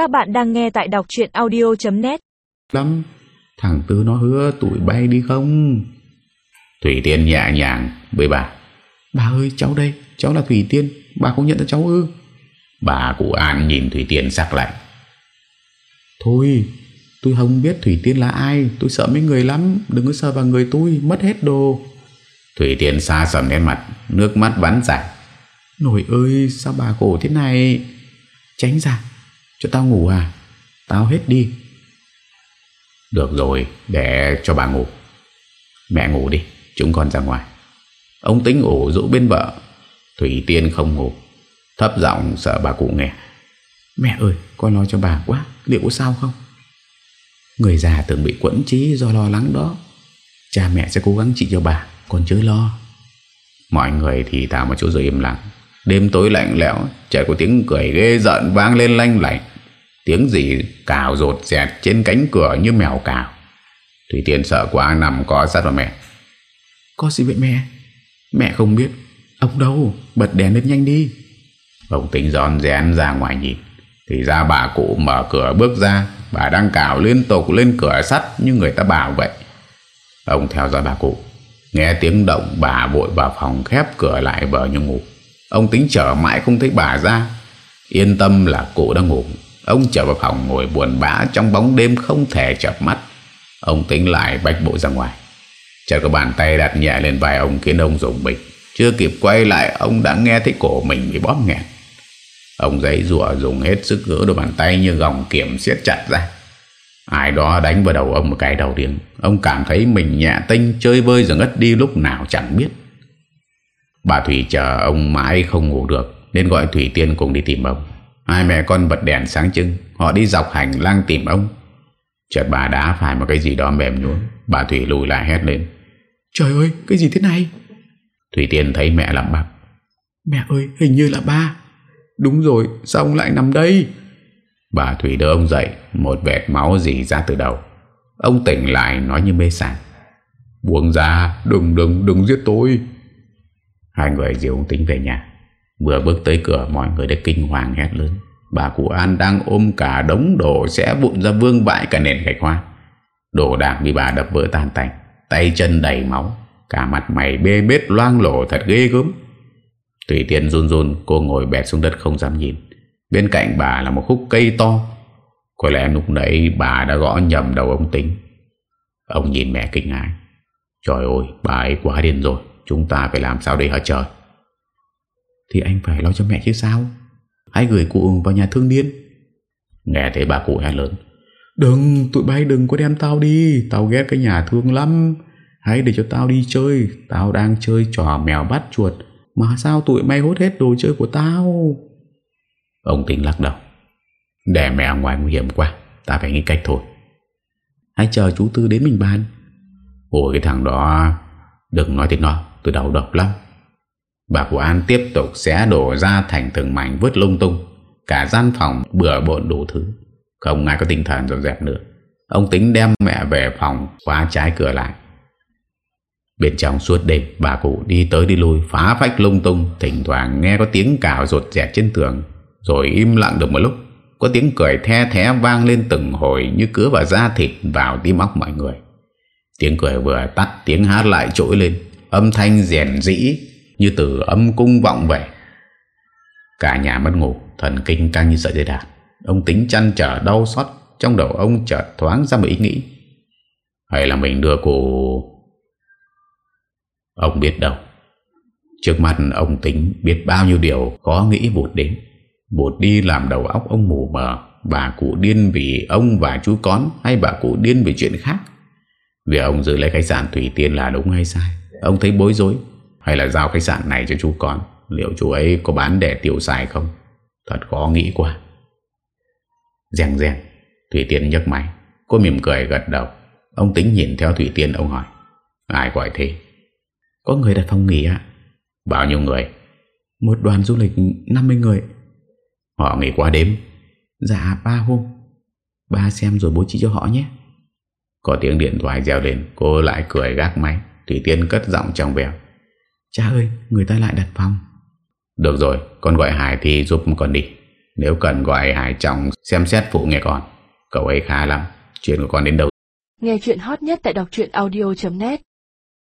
Các bạn đang nghe tại đọc chuyện audio.net lắm Thằng Tư nó hứa tụi bay đi không? Thủy Tiên nhẹ nhàng với bà. Bà ơi cháu đây Cháu là Thủy Tiên Bà không nhận ra cháu ư? Bà cụ An nhìn Thủy Tiên sắc lạnh. Thôi Tôi không biết Thủy Tiên là ai Tôi sợ mấy người lắm Đừng có sợ vào người tôi Mất hết đồ. Thủy Tiên xa sầm lên mặt Nước mắt bắn dài Nổi ơi sao bà khổ thế này? Tránh ra Cho tao ngủ à? Tao hết đi. Được rồi để cho bà ngủ. Mẹ ngủ đi Chúng con ra ngoài. Ông tính ủ rũ bên vợ. Thủy Tiên không ngủ. Thấp giọng sợ bà cụ nghe. Mẹ ơi con lo cho bà quá. Liệu có sao không? Người già từng bị quẫn trí do lo lắng đó. Cha mẹ sẽ cố gắng trị cho bà Con chớ lo. Mọi người thì thảo một chỗ rồi im lặng. Đêm tối lạnh lẽo Chợt có tiếng cười ghê giận vang lên lanh lạnh Tiếng gì cào rột dẹt Trên cánh cửa như mèo cào. Thủy Tiên sợ quá nằm có sát vào mẹ. Có gì vậy mẹ? Mẹ không biết. Ông đâu? Bật đèn lên nhanh đi. Ông tính giòn rén ra ngoài nhìn. Thì ra bà cụ mở cửa bước ra. Bà đang cào liên tục lên cửa sắt Như người ta bảo vậy. Ông theo dõi bà cụ. Nghe tiếng động bà vội vào phòng khép cửa lại vờ như ngủ. Ông tính chờ mãi không thấy bà ra. Yên tâm là cụ đang ngủ Ông trở vào phòng ngồi buồn bã Trong bóng đêm không thể chập mắt. Ông tính lại bách bộ ra ngoài. Chợt có bàn tay đặt nhẹ lên vai ông Khiến ông rụng mình. Chưa kịp quay lại, Ông đã nghe thấy cổ mình bị bóp nghẹt. Ông giấy rùa dùng hết sức gỡ đôi bàn tay Như gòng kiểm siết chặt ra. Ai đó đánh vào đầu ông một cái đầu điên. Ông cảm thấy mình nhẹ tinh, Chơi vơi rồi ngất đi lúc nào chẳng biết. Bà Thủy chờ ông mãi không ngủ được, Nên gọi Thủy Tiên cùng đi tìm ông. Hai mẹ con bật đèn sáng trưng Họ đi dọc hành lang tìm ông. Chợt bà đã phải một cái gì đó mềm nhún Bà Thủy lùi lại hét lên. Trời ơi cái gì thế này? Thủy Tiên thấy mẹ lắm bắp Mẹ ơi hình như là ba. Đúng rồi sao ông lại nằm đây? Bà Thủy đỡ ông dậy Một vẹt máu dì ra từ đầu. Ông tỉnh lại nói như mê sảng. Buông ra đừng đừng đừng giết tôi. Hai người dìu ông tính về nhà Vừa bước tới cửa, mọi người đã kinh hoàng hét lớn. Bà cụ An đang ôm cả đống đồ Sẽ vụn ra vương bại cả nền gạch hoa. Đồ đạc bị bà đập vỡ tan tành, Tay chân đầy máu, Cả mặt mày bê bết loang lổ thật ghê gớm. Tùy tiên run run, Cô ngồi bẹt xuống đất không dám nhìn. Bên cạnh bà là một khúc cây to. Có lẽ lúc nãy bà đã gõ nhầm đầu ông tính. Ông nhìn mẹ kinh ngạc Trời ơi, bà ấy quá điên rồi. Chúng ta phải làm sao đây hả trời? Thì anh phải lo cho mẹ chứ sao? Hãy gửi cụ vào nhà thương điên Nghe thấy bà cụ hét lớn. Đừng, tụi bay đừng có đem tao đi. Tao ghét cái nhà thương lắm. Hãy để cho tao đi chơi. Tao đang chơi trò mèo bắt chuột. Mà sao tụi bay hốt hết đồ chơi của tao? Ông tính lắc đầu. Để mẹ ngoài nguy hiểm quá. Ta phải nghĩ cách thôi. Hãy chờ chú Tư đến mình bàn. Ôi, cái thằng đó. Đừng nói tiếng nó. Tôi đau độc lắm. Bà của An tiếp tục xé đổ ra thành từng mảnh vứt lung tung. Cả gian phòng bừa bộn đủ thứ. Không ai có tinh thần dọn dẹp nữa. Ông tính đem mẹ về phòng Khóa trái cửa lại. Bên trong suốt đêm, Bà cụ đi tới đi lui, Phá phách lung tung. Thỉnh thoảng nghe có tiếng cào rột rẹt trên tường, Rồi im lặng được một lúc. Có tiếng cười the thé vang lên từng hồi Như cứa vào da thịt, vào tim óc mọi người. Tiếng cười vừa tắt, Tiếng hát lại trỗi lên. Âm thanh rèn dĩ như từ âm cung vọng về Cả nhà mất ngủ, Thần kinh căng như sợi dây đàn. Ông tính chăn trở đau xót, Trong đầu ông chợt thoáng ra một ý nghĩ. Hay là mình đưa cô Ông biết đâu. Trước mặt ông tính biết bao nhiêu điều Khó nghĩ vụt đến. Vụt đi làm đầu óc ông mù mờ, Bà cụ điên vì ông và chú con Hay bà cụ điên vì chuyện khác. Vì ông giữ lấy khách sạn Thủy Tiên là đúng hay sai, Ông thấy bối rối. Hay là giao khách sạn này cho chú con? Liệu chú ấy có bán để tiêu xài không? Thật khó nghĩ quá. Rèn rèn, Thủy Tiên nhấc máy. Cô mỉm cười gật đầu. Ông tính nhìn theo Thủy Tiên, ông hỏi. Ai gọi thế? Có người đặt phòng nghỉ ạ. Bao nhiêu người? Một đoàn du lịch 50 người. Họ nghỉ qua đêm. Dạ ba hôm. Ba xem rồi bố trí cho họ nhé. Có tiếng điện thoại reo lên. Cô lại cười gác máy. Thủy Tiên cất giọng trong vèo. Cha ơi người ta lại đặt phòng. Được rồi con gọi Hải thì giúp con đi. Nếu cần gọi Hải Trọng xem xét phụ nghe con. Cậu ấy khá lắm. Chuyện của con đến đâu? Nghe chuyện hot nhất tại đọc audio.net